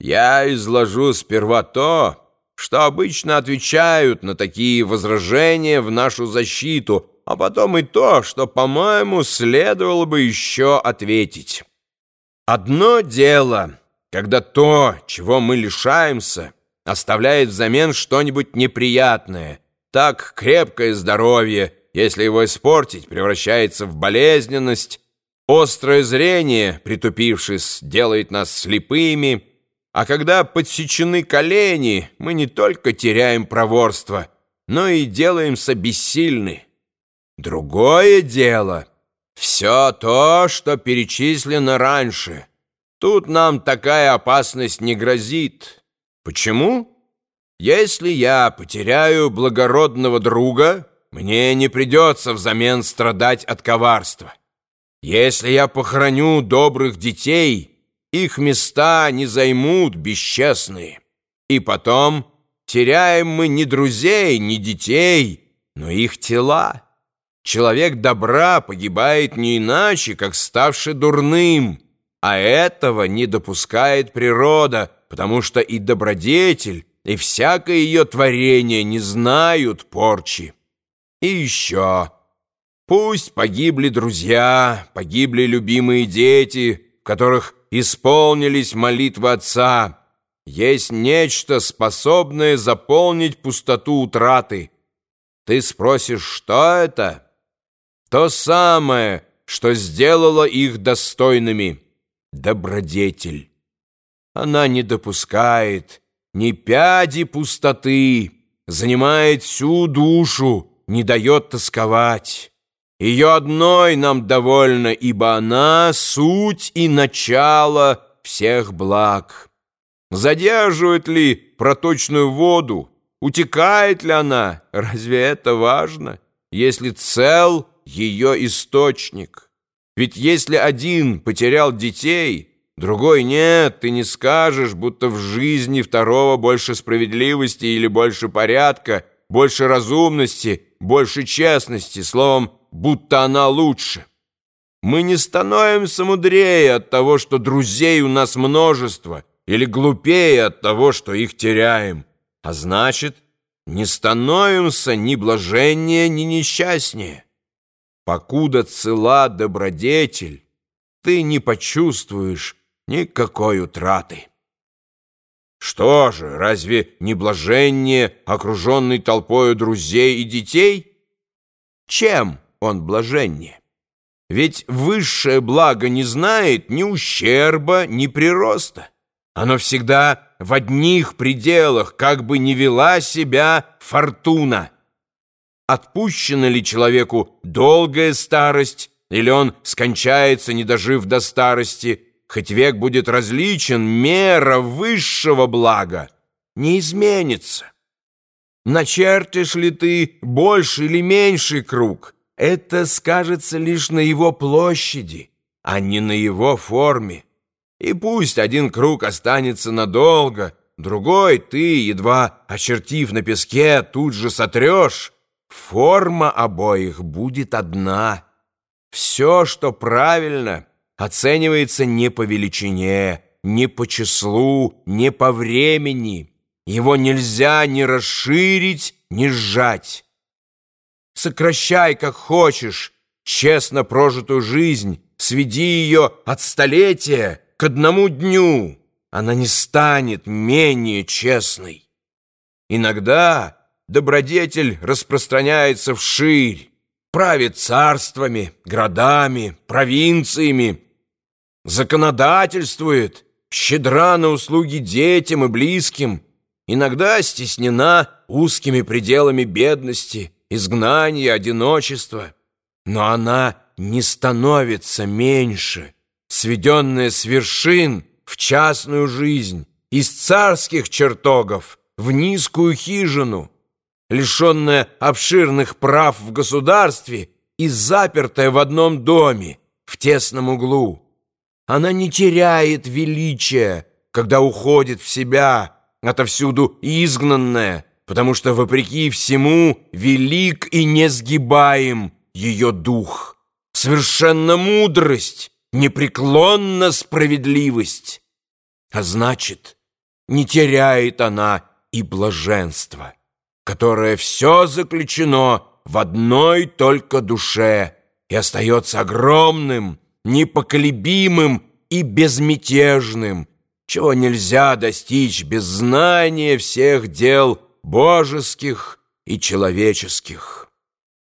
Я изложу сперва то, что обычно отвечают на такие возражения в нашу защиту, а потом и то, что, по-моему, следовало бы еще ответить. Одно дело, когда то, чего мы лишаемся, оставляет взамен что-нибудь неприятное, так крепкое здоровье, если его испортить, превращается в болезненность, острое зрение, притупившись, делает нас слепыми, а когда подсечены колени, мы не только теряем проворство, но и делаемся бессильны. Другое дело — все то, что перечислено раньше. Тут нам такая опасность не грозит. Почему? Если я потеряю благородного друга, мне не придется взамен страдать от коварства. Если я похороню добрых детей — их места не займут бесчестные. И потом теряем мы не друзей, не детей, но их тела. Человек добра погибает не иначе, как ставший дурным, а этого не допускает природа, потому что и добродетель, и всякое ее творение не знают порчи. И еще, пусть погибли друзья, погибли любимые дети, в которых исполнились молитвы Отца. Есть нечто, способное заполнить пустоту утраты. Ты спросишь, что это? То самое, что сделало их достойными. Добродетель. Она не допускает ни пяди пустоты, занимает всю душу, не дает тосковать. Ее одной нам довольно, ибо она — суть и начало всех благ. Задерживает ли проточную воду? Утекает ли она? Разве это важно, если цел ее источник? Ведь если один потерял детей, другой нет, ты не скажешь, будто в жизни второго больше справедливости или больше порядка, больше разумности, больше честности, словом, будто она лучше. Мы не становимся мудрее от того, что друзей у нас множество, или глупее от того, что их теряем. А значит, не становимся ни блаженнее, ни несчастнее. Покуда цела добродетель, ты не почувствуешь никакой утраты. Что же, разве не блаженнее, окруженный толпою друзей и детей? Чем? Он блаженнее. Ведь высшее благо не знает ни ущерба, ни прироста. Оно всегда в одних пределах, как бы не вела себя фортуна. Отпущена ли человеку долгая старость, или он скончается, не дожив до старости, хоть век будет различен, мера высшего блага не изменится. Начертишь ли ты больше или меньший круг – это скажется лишь на его площади, а не на его форме. И пусть один круг останется надолго, другой ты, едва очертив на песке, тут же сотрешь, форма обоих будет одна. Все, что правильно, оценивается не по величине, не по числу, не по времени. Его нельзя ни расширить, ни сжать. Сокращай, как хочешь, честно прожитую жизнь, сведи ее от столетия к одному дню. Она не станет менее честной. Иногда добродетель распространяется вширь, правит царствами, городами, провинциями, законодательствует, щедра на услуги детям и близким, иногда стеснена узкими пределами бедности, изгнание, одиночество. Но она не становится меньше, сведенная с вершин в частную жизнь, из царских чертогов в низкую хижину, лишенная обширных прав в государстве и запертая в одном доме, в тесном углу. Она не теряет величия, когда уходит в себя, отовсюду изгнанная, потому что, вопреки всему, велик и несгибаем ее дух. Совершенно мудрость, непреклонна справедливость. А значит, не теряет она и блаженства, которое все заключено в одной только душе и остается огромным, непоколебимым и безмятежным, чего нельзя достичь без знания всех дел божеских и человеческих.